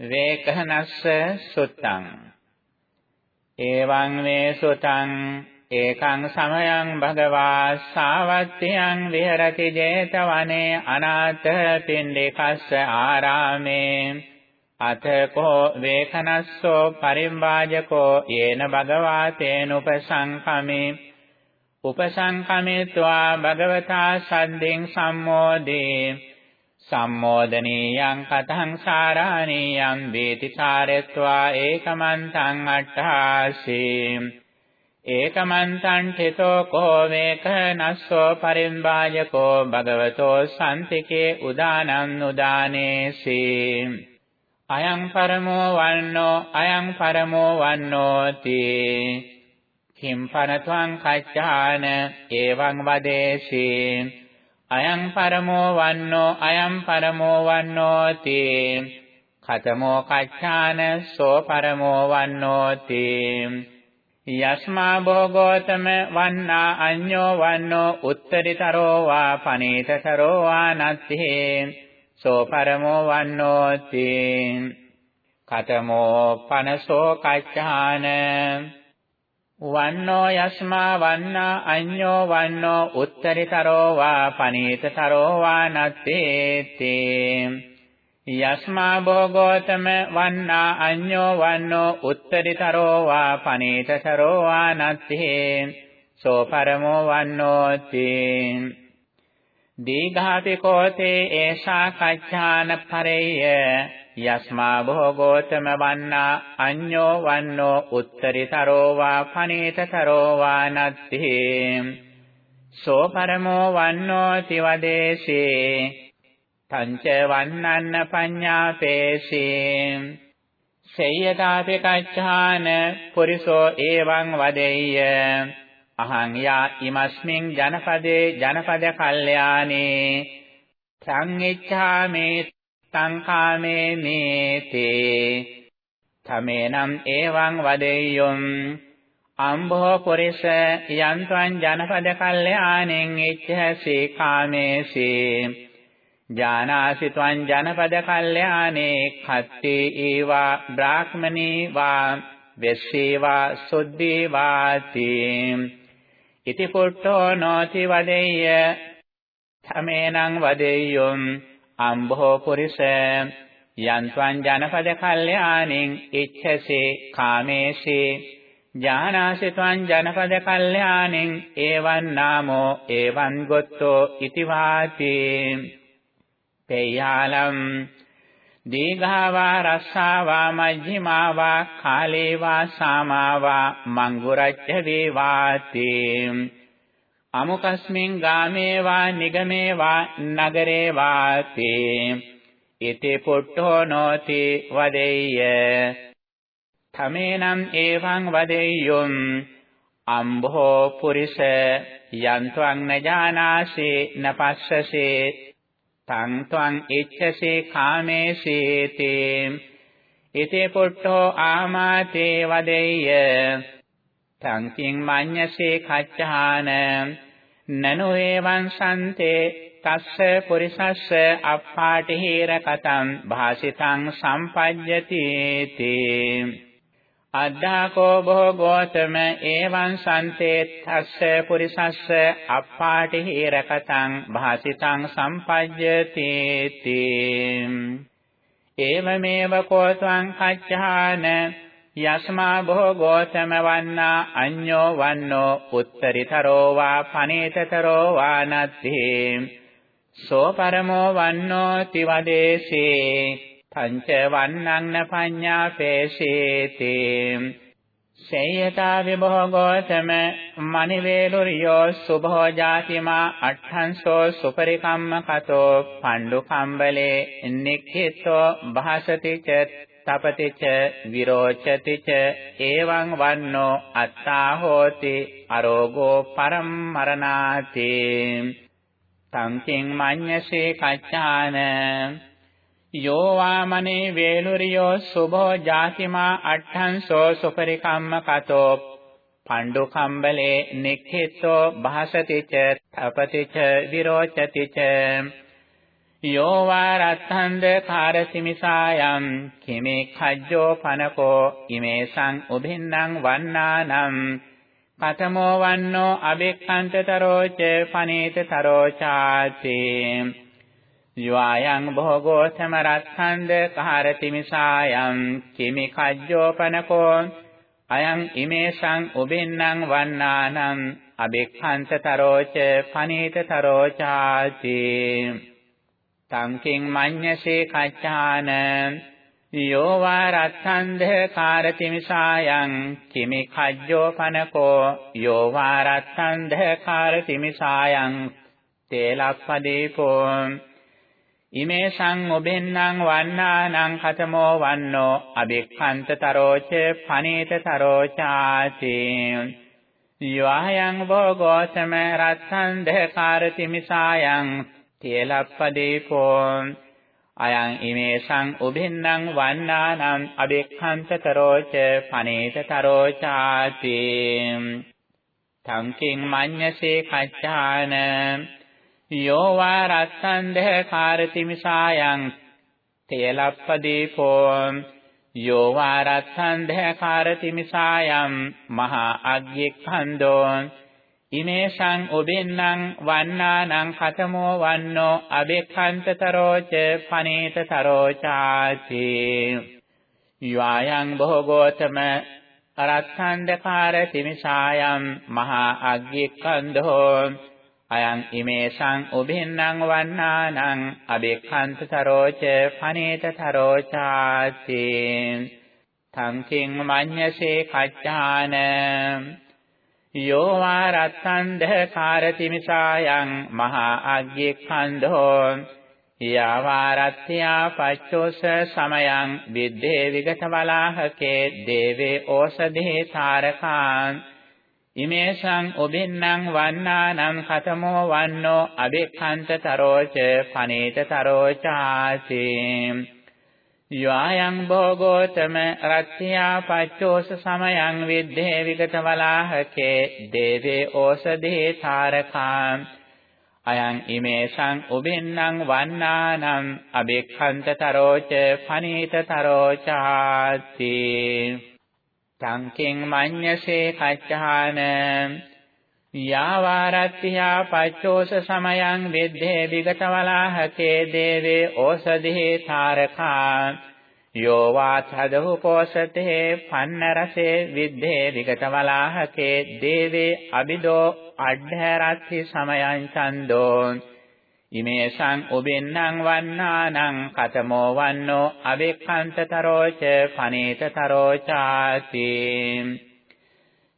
වේකහනස්ස සුත්තං. එවං මේ සුතං ඒකං සමයං භගවා සාවත්තියං විහෙරති 제තවනේ අනාථ පින්ඩිකස්ස ආරාමේ. අතකෝ වේකනස්සෝ පරිම්වාජකෝ යේන භගවා තේනුපසංකමේ. උපසංකමේत्वा භගවතා සද්දෙන් සම්මෝදේ. සම්මෝදනීයං කතං සාරාණීයං වේති සාරත්වා ඒකමන්තං අට්ඨාසී ඒකමන්තං ඨිතෝ කෝ වේක නස්සෝ පරිම්බාජකෝ භගවතෝ සම්තිකේ උදානං උදානේසි අයං පරමෝ වන්නෝ අයං පරමෝ වන්නෝති. කිම් පනත්වං කච්ඡාන එවං වදේසි අයං පරමෝ වන්නෝ අයං පරමෝ වන්නෝති. කතමෝ කච්ඡාන සෝ පරමෝ වන්නෝති. යස්මා භෝගෝතම වන්නා අඤ්ඤෝ වන්නෝ උත්තරිතරෝ වා පනීතතරෝ වා නත්ති සෝ පරමෝ වන්නෝති. කතමෝ පනසෝ කච්ඡාන වන්නෝ යස්මා වන්නා අඤ්ඤෝ වන්නෝ උත්තරිතරෝ වා පනීතතරෝ වා නත්ති තේ යස්මා භෝගෝතම වන්නා අඤ්ඤෝ වන්නෝ උත්තරිතරෝ වා පනීතතරෝ වා නත්ති. සෝ පරමෝ වන්නෝති. දීඝාපි කෝතේ ඒෂා කච්ඡාන පරේය. යස්මා භෝගෝතම වන්නා අඤ්ඤෝ වන්නෝ උත්තරිතරෝ වා පනීතතරෝ වා නත්ති සෝ පරමෝ වන්නෝති වදේශේ තංච වන්නන්න පඤ්ඤාපේසී. සේයතාපි කච්ඡාන පුරිසෝ එවං වදෙය්‍ය. අහං යා ඉමස්මින් ජනපදේ ජනපද කල්යානේ සංෙච්ඡාමේ සංඛාමේ මේතේ තමේනම් එවං වදෙය්‍යොම් අම්භෝ පුරිස යන්ත්වං ජනපද කල්යාණෙන් එච්ඡසී කාමේසී ජානාසි ත්වං ජනපද කල්යානේ කත්තේ ඒවා බ්‍රාහ්මනේ වා වෙස්සී වා සුද්ධී වාති ඉති පුට්ඨෝ නොති වදෙය්‍ය තමේනං වදෙය්‍යොම් අම්භෝ පුරිස යන්ත්වං ජනපද කල්යාණෙන් ඉච්ඡසේ කාමේසේ ජානාසි ත්වං ජනපද කල්යාණෙන් ඒවං නාමෝ ඒවං ගොත්තෝ ඉති වාති. පේයාලම් දීඝාවා රස්සාවා මජ්ක්‍ධිමාවා කාලේවා සාමාවා මංගුරච්ච වේවාති අමුකස්මින් ගාමේවා නිගමේවා නගරේවාති. ඉති පුට්ඨෝ නොති වදෙය්‍ය. තමේනම් එවං වදෙය්‍යොම්. අම්භෝ පුරිස යන්ත්වං නජානාසේ නපස්සසේ තං ත්වං ඉච්ඡසේ කාමේසීතේ ඉතේ පුට්ඨෝ ආමාතේ වදෙය්‍ය. තං කිං මඤ්ඤසේ කච්චාන නනු එවං සන්තේ තස්ස පුරිසස්ස අප්පාටිහිර කතං භාසිතං සම්පජ්ජති තේ අද්ධාකෝ භෝගෝතම එවං සන්තේත්තස්ස පුරිසස්ස අප්පාටි හේරකතං භාසිතං සම්පජ්ජති තී ඒවමේව කෝත්වං කච්ඡාන යස්මා භෝගෝතම වන්නා අඤ්ඤෝ වන්නෝ උත්තරිතරෝ වා පනේතතරෝ වා නත්ති සෝ පරමෝ වන්නෝ තිවදේශේ. පංච වන්නං පඤ්ඤාපේසීති සේයතා විභෝගෝතම මනිවේලුරියෝ සුභෝ ජාතිමා අට්ඨංසෝ සුපරිකම්ම කතෝ පණ්ඩු කම්බලේ නික්ඛිතෝ භාසති ච තපති ච විරෝචති ච එවං වන්නෝ අත්තා හෝති අරෝගෝ පරම්මරණාති තං කිං මඤ්ඤසේ කච්චාන යෝ වාමනේ වේලුරියෝ සුභෝ ජාතිමා අට්ඨංසෝ සුපරිකම්ම කතෝ. පණ්ඩු කම්බලේ නික්ඛිතෝ භාසති ච තපති ච විරෝචති ච යෝ වා රත්තන්ද කාරතිමිසායම් කිමේ කජ්ජෝ පනකෝ ඉමේසං උභින්නම් වන්නානම් කතමෝ වන්නෝ අබෙක්ඛන්තතරෝච පනේතතරෝ ചാති යවායන් භෝගෝ සමරත්ඛන්ද කාරතිමිසායම් කිමි කජ්ජෝපනකෝ අයං ඉමේසං උබින්නම් වන්නානම් අබෙක්ඛන්තතරෝච පනේතතරෝ ചാති තංකින් මඤ්ඤසේ කච්චාන යෝ වා රත්තන්ධ කාරතිමිසායන් කිමි කජ්ජෝ පනකෝ යෝ වා රත්තන්ධ කාරතිමිසායන් තේලප්පදීපෝ ඉමේ සං ඔබෙන්නම් වන්නානං කතමෝ වන්නෝ අබික්ඛන්තතරෝච පනීතතරෝචාති යවහයන් භෝගෝතම රත්තන්ධ කාරතිමිසායන් තේලප්පදීපෝ අයං ඉමේසං උභින්නම් වන්නානම් අබෙක්ඛන්තතරෝච පනේතතරෝචාති. තංකින් මඤ්ඤසේ කච්චාන යෝ වා රස්සන්දහ කාරතිමිසායන් තේලප්පදීපෝ යෝ වා රස්සන්දහ කාරතිමිසායම් මහා අග්ගික්ඛන්தோ ඉමේසං උබින්නම් වන්නානං කතමෝ වන්නෝ අබෙක්ඛන්තතරෝච පනේතතරෝචාති. යයං භෝගෝතම අරත්තණ්ඩකාර තිමිසායම් මහා අග්ගික්ඛන්தோ අයං ඉමේසං උබින්නම් වන්නානං අබෙක්ඛන්තතරෝච පනේතතරෝචාති. තංකින් මඤ්ඤසේ කච්චාන යෝ වා රත්තන්ධ කාරතිමිසායන් මහා අග්ගික්ඛන්ධෝ යාවාරත්ත්‍යා පච්චෝස සමයං විද්දේ විගත වලාහකේ දේවේ ඕසදේ තාරකාන් ඉමේසං උබින්නම් වන්නානම් කතමෝ වන්නෝ අබෙක්ඛන්ත තරෝච පනේත තරෝචාසී යයං භෝගෝතම රත්ත්‍යා පච්චෝස සමයං විද්දේ විගත වලාහකේ දේවේ ඕසදේ තාරකා අයං ඉමේසං උබින්නම් වන්නානම් අබෙක්ඛන්ත තරෝච පනීත තරෝචාති. තංකින් මඤ්ඤසේ කච්චාන යාවාරත්ත්‍යා පච්චෝස සමයං විද්දේ විගත වලාහකේ දේවේ ඕසදේ තාරකා යෝ වාතදහු පෝසතේ පන්න රසේ විද්දේ විගත වලාහකේ දේවේ අබිදෝ අඩ්ධරත්ති සමයං ඡන්தோ ඉමේසං උබින්නම් වන්නානං කතමෝ වන්නෝ අබෙක්ඛන්තතරෝච පනේතතරෝචාති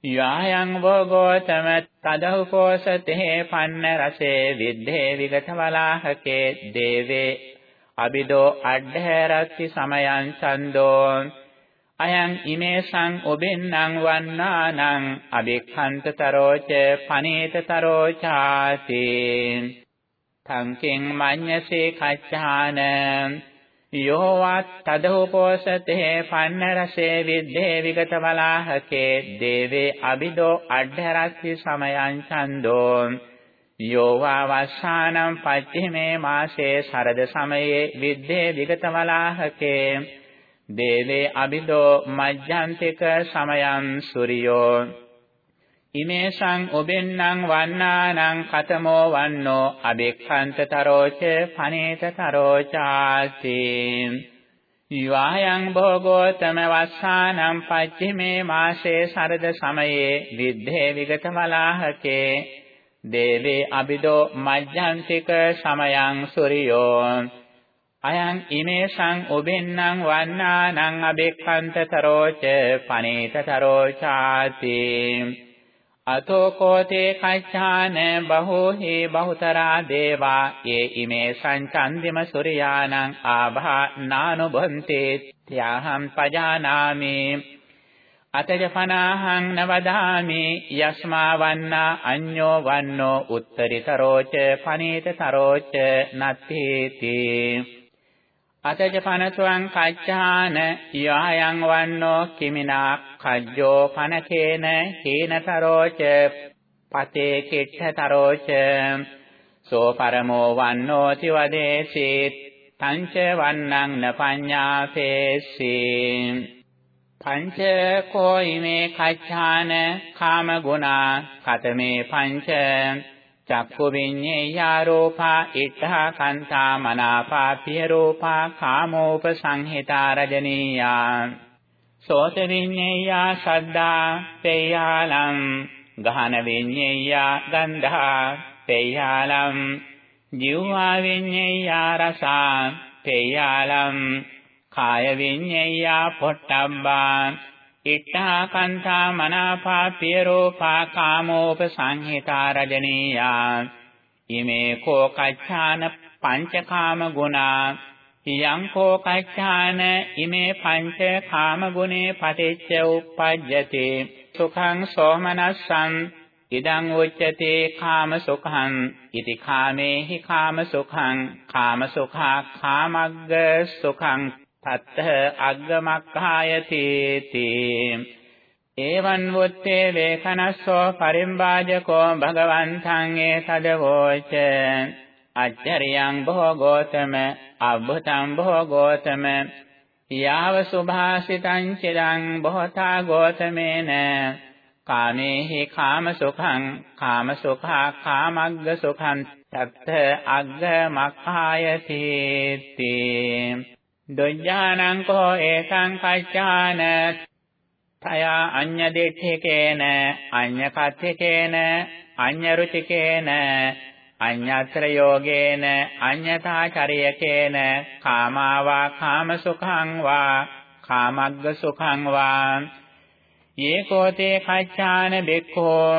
යායන් වෝගෝතම තදහුපෝසතේ පන්න රසේ විද්දේ විගත වලාහකේ දේවේ අබිදෝ අඩ්ඩහැරත්ති සමයං ඡන්தோ අයං ඉමේසං ඔබෙන්නම් වන්නානං අබික්ඛන්තතරෝච පනේතතරෝචාති තංකින් මඤ්ඤසේ කච්චාන යෝ වත් තදෝපෝසතේ පන්න රසේ විද්දේ විගත වලාහකේ දේවේ අබිදෝ අඩ්ඩරස්සි සමයං ඡන්தோ යෝ වා වස්සානම් පච්චිමේ මාසේ සරද සමයේ විද්දේ විගත වලාහකේ දේවේ අබිදෝ මජ්ජන්තික සමයං සූර්යෝ ඉමේසං ඔබෙන්නම් වන්නානං කතමෝ වන්නෝ අබෙක්ඛන්තතරෝච පනේතතරෝචාති යවායන් භෝගෝතම වස්සානම් පච්චිමේ මාසේ සරද සමයේ විද්ධේ විගත වලාහකේ දේවේ අබිදෝ මජ්ජන්තික සමයං සූර්යෝ. අයං ඉමේසං ඔබෙන්නම් වන්නානං අබෙක්ඛන්තතරෝච පනේතතරෝචාති අතෝ කෝතේ කච්ඡාන බහෝහි බහුතරා දේවා ඒ ඉමේ සංචන්දිම සූර්යානං ආභා නානුබන්තේ ත්‍යාහං පජානාමි අතජපනාහං නවදාමි යස්මා වන්නා අඤ්ඤෝ වන්නෝ උත්තරිතරෝච පනීතතරෝච නත්තේති අතජපනසුවං කච්ඡාන යායන් වන්නෝ කිමිනා කජ්ජෝ පනකේන හීනතරෝච පතේ කිට්ඨතරෝච සෝ පරමෝ වන්නෝති වදේසීත් තංච වන්නං නපඤ්ඤාපේසි පංච කෝයිමේ කච්ඡාන කාම ගුණා කතමේ පංච. චක්කු විඤ්ඤේයා රූපා ඉත්තා කන්තා මනාපා පිය රූපා කාමෝප සංහිතා රජනීයා. සෝත විඤ්ඤේයා සද්දා පේයාලම් ගහන විඤ්ඤේයා ගන්ධා පේයාලම් ජීවා විඤ්ඤේයා රසා පේයාලම් කාය විඤ්ඤේයා පොට්ටබ්බා ඉට්ඨා කන්තා මනාපා පියරෝපා කාමෝප සංහිතා රජනීයා ඉමේ කෝ කච්ඡාන පංචකාම ගුණා යං කෝ කච්ඡාන ඉමේ පංච කාම ගුණේ පටිච්ච උප්පජ්ජති. සුඛං සෝමනස්සං ඉදං උච්චතේ කාම සුඛං ඉති කාමේහි කාම සුඛං කාම සුඛා කාමග්ග සුඛං. තත්ත අග්ගමක්ඛායති තී එවං වොත්තේ වේකනස්සෝ පරිම්බාජකෝ භගවන්තං ඒ සදවෝච අච්චරියං භෝගෝතම අබ්බතං භෝගෝතම යාව සුභාසිතං චිරං බොහතා ගෝතමේන කාමේහි කාම සුඛං කාම සුඛා කාමග්ග සුඛං තත්ත අග්ග මක්ඛායති තී දුඤ්ඤානං කෝ ඒකං කච්ඡාන තයා අඤ්ඤ දෙච්ඡේකේන අඤ්ඤ කත්ථේකේන අඤ්ඤ රුචිකේන අඤ්ඤත්‍ර යෝගේන අඤ්ඤතාචරියකේන කාමාවා කාමසුඛං වා කාමග්ග සුඛං වා. යේකෝතේ කච්ඡාන බෙක්ඛෝ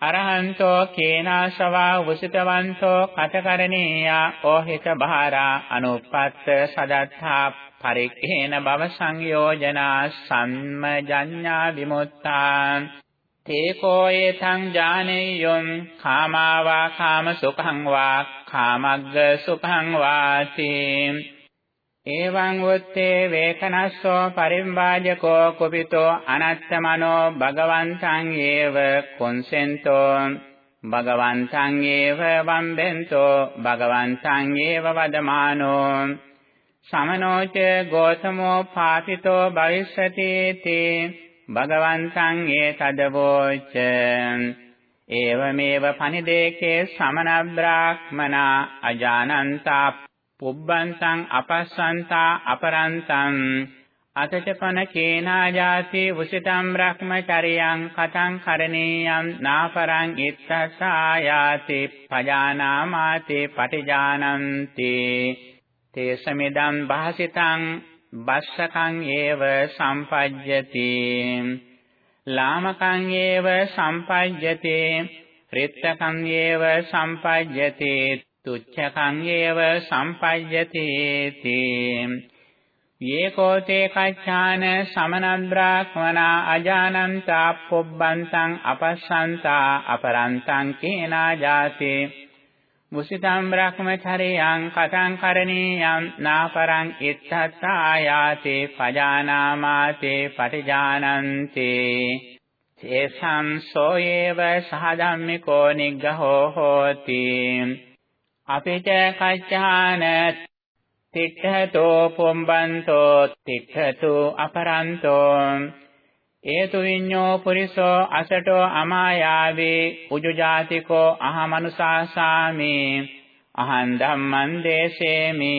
අරහන්තෝ කේනාශවා උසිතවන්තෝ කතකරණීයා ඕහිත බහාරා අනුප්පත්ත සදත්තා පරික්ඛේන භව සංයෝජනා සම්මජඤ්ඤා විමුක්තා. තේකෝ ඒතං ඥානෙය්‍යොම් කාමාවා කාම සුඛං වා කාමග්ග සුඛං වාති। එවං උත්තේ වේකනස්සෝ පරිම්බාජකෝ කුපිතෝ අනත්තමනෝ භගවන්තං ඒව කුන්සෙන්තෝ භගවන්තං ඒව වම්බෙන්තෝ භගවන්තං ඒව වදමානෝ සමනෝච ගෝතමෝ පාතිතෝ භවිෂ්‍යති තේ භගවන්තං ඒ තදවෝච ඒවමේව පනිදේකේ සමන බ්‍රාහ්මනා අජානන්තා පුබ්බන්තං අපස්සන්තා අපරන්තං. අතචපන කේනා ජාති උසිතම් බ්‍රහ්මචරියං කතං කරණීයං නාපරං ඉත්තසායාති පජානාමාති පටිජානන්ති. තේසමිදම් භාසිතං බස්සකං ඒව සම්පජ්ජති. ලාමකං ඒව සම්පජ්ජති. රිත්තකං ඒව සම්පජ්ජති. තුච්ඡකං ඒව සම්පජ්ජති තී යේකෝතේ කච්ඡාන සමනබ්‍රාහ්මනා අජානන්තා පොබ්බන්තං අපස්සන්තා අපරන්තං කේනා ජාති. මුසිතම් බ්‍රහ්මචරියං කතං කරණීයං නාපරං ඉත්තත්තායාති පජානාමාතේ පටිජානන්ති. තේසං සෝයේව සහධම්මිකෝ නිග්ගහෝ හෝති. අපිට කච්චාන තිට්ඨතෝ පොම්බන්තෝ තිට්ඨතු අපරන්තෝ. ඒතු විඤ්ඤෝ පුරිසෝ අසටෝ අමායාවේ උජුජාතිකෝ අහමනුසාසාමි අහං ධම්මං දේසේමි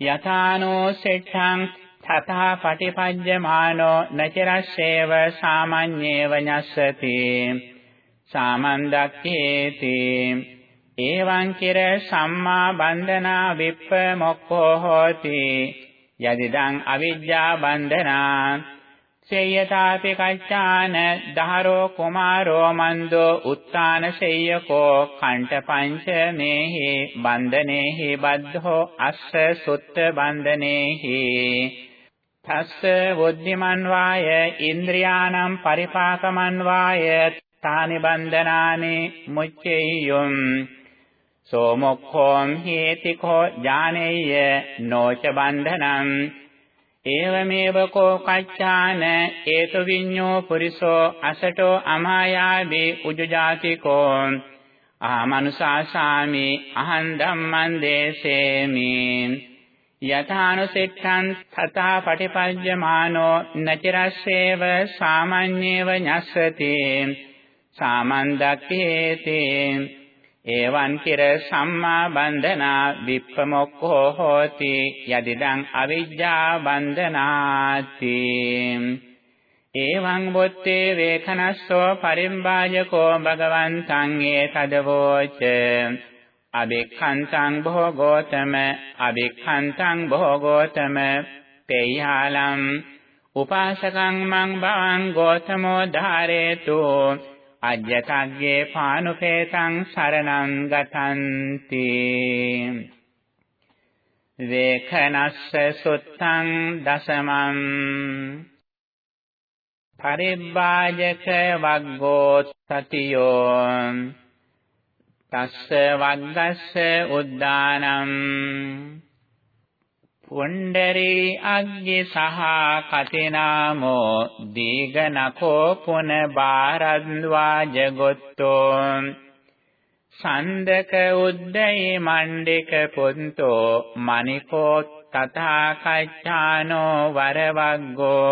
යථානෝ සෙට්ඨං තථා පටිපඤ්ඤමානෝ නචරස්සේව සාමඤ්ඤේව ඤස්සති සාමන්දක්ඛේති එවං කිර සම්මා බන්ධනා විප්ප මොක්ඛෝ හෝති යදිදං අවිජ්ජා බන්ධනා සේයතාපි කච්ඡාන දහරෝ කුමාරෝ මන්දෝ උත්තාන සේයකෝ කණ්ඨ පංච මේහි බන්ධනේහි බද්ධෝ අස්ස සුත්ත බන්ධනේහි තස්ස වොද්ධිමන් වාය ඉන්ද්‍රියානම් පරිපාකමන් වාය තානි බන්ධනානි මුච්චෙය්‍යොම් සෝමොක්ඛෝම් හේතිකෝ ඥානෙය්‍ය නෝච බන්ධනං ඒවමේව කෝ කච්ඡාන ඒතු විඤ්ඤෝ පුරිසෝ අසටෝ අමායාවේ උජුජාතිකෝ ආමනුසාසාමි අහං ධම්මං දේසේමි යථානුසිට්ඨං තථා පටිපඤ්ඤමානෝ නචරස්සේව සාමඤ්ඤේව ඤස්සති සාමන්දක්ඛේති එවං කිර සම්මා බන්ධනා විප්පමොක්ඛෝ හෝති යදිදං අවිජ්ජා බන්ධනාති. එවං වොත්තේ වේඛනස්සෝ පරිම්බාජකෝ භගවන්තං ඒතදවෝච. අබික්ඛන්තං භෝගෝතම අබික්ඛන්තං භෝගෝතම පේයාලම් උපාසකං මං භවං ගෝතමෝ ධාරේතු. අජ්ජතග්ගේ පානුපේතං සරණං ගතන්ති වේඛනස්ස සුත්තං දසමං। පරිබ්බාජක වග්ගෝ සතියෝ। තස්ස වග්ගස්ස උද්දානම් පුණ්ඩරී අග්ගි සහ කතිනාමෝ දීගනකෝ පුන බාරද්වාජ ගොත්තෝ සන්දක උද්දේ මණ්ඩික පුන්තෝ මණිකෝ තථා කච්ඡානෝ වරවග්ගෝ